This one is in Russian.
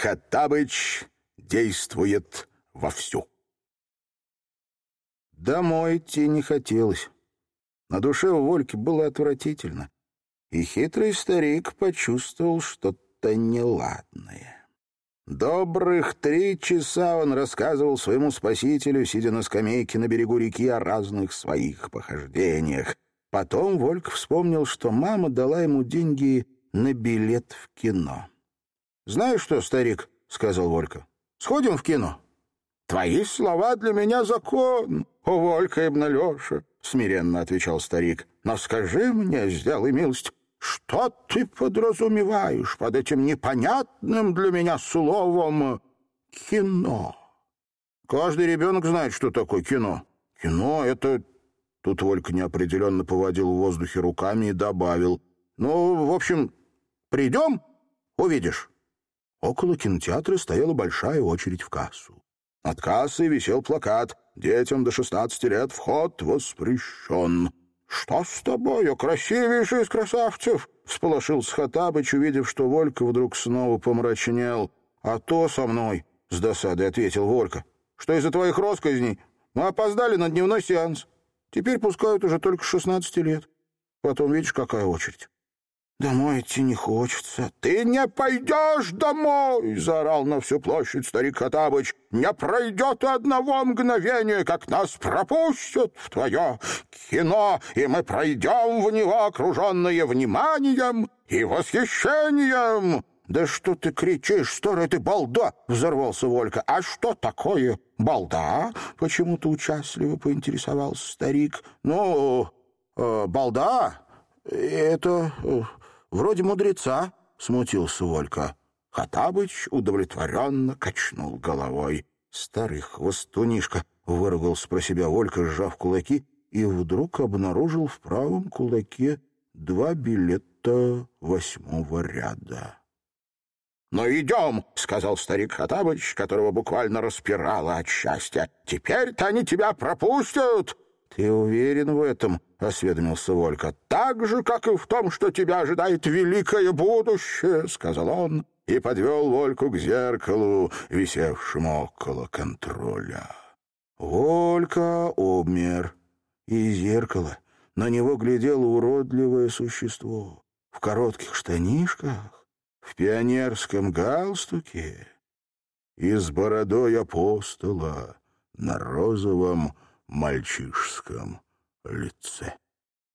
Хаттабыч действует вовсю. Домой идти не хотелось. На душе у Вольки было отвратительно. И хитрый старик почувствовал что-то неладное. Добрых три часа он рассказывал своему спасителю, сидя на скамейке на берегу реки, о разных своих похождениях. Потом Вольк вспомнил, что мама дала ему деньги на билет в кино. «Знаешь что, старик?» — сказал Волька. «Сходим в кино?» «Твои слова для меня закон, о, Волька и Леша», — смиренно отвечал старик. «Но скажи мне, сделай милость, что ты подразумеваешь под этим непонятным для меня словом «кино»?» «Каждый ребенок знает, что такое кино. Кино — это...» Тут Волька неопределенно поводил в воздухе руками и добавил. «Ну, в общем, придем, увидишь». Около кинотеатра стояла большая очередь в кассу. От кассы висел плакат «Детям до 16 лет вход воспрещен». «Что с тобою, красивейший из красавцев?» — всполошился Хатабыч, увидев, что Волька вдруг снова помрачнел. «А то со мной», — с досадой ответил Волька. «Что из-за твоих росказней мы опоздали на дневной сеанс. Теперь пускают уже только с 16 лет. Потом видишь, какая очередь». «Домой идти не хочется». «Ты не пойдешь домой!» — заорал на всю площадь старик Хатабыч. «Не пройдет одного мгновения, как нас пропустят в твое кино, и мы пройдем в него, окруженные вниманием и восхищением!» «Да что ты кричишь, старый ты балда!» — взорвался Волька. «А что такое балда?» — почему-то участливо поинтересовался старик. «Ну, э, балда — это...» вроде мудреца», — смутился Волька. Хатабыч удовлетворенно качнул головой. Старый хвостунишка выругался про себя Волька, сжав кулаки, и вдруг обнаружил в правом кулаке два билета восьмого ряда. «Ну, идем!» — сказал старик Хатабыч, которого буквально распирало от счастья. «Теперь-то они тебя пропустят!» «Ты уверен в этом?» — осведомился Волька. «Так же, как и в том, что тебя ожидает великое будущее», — сказал он и подвел Вольку к зеркалу, висевшему около контроля. Волька обмер. И зеркало. На него глядело уродливое существо. В коротких штанишках, в пионерском галстуке и с бородой апостола на розовом мальчишском лице.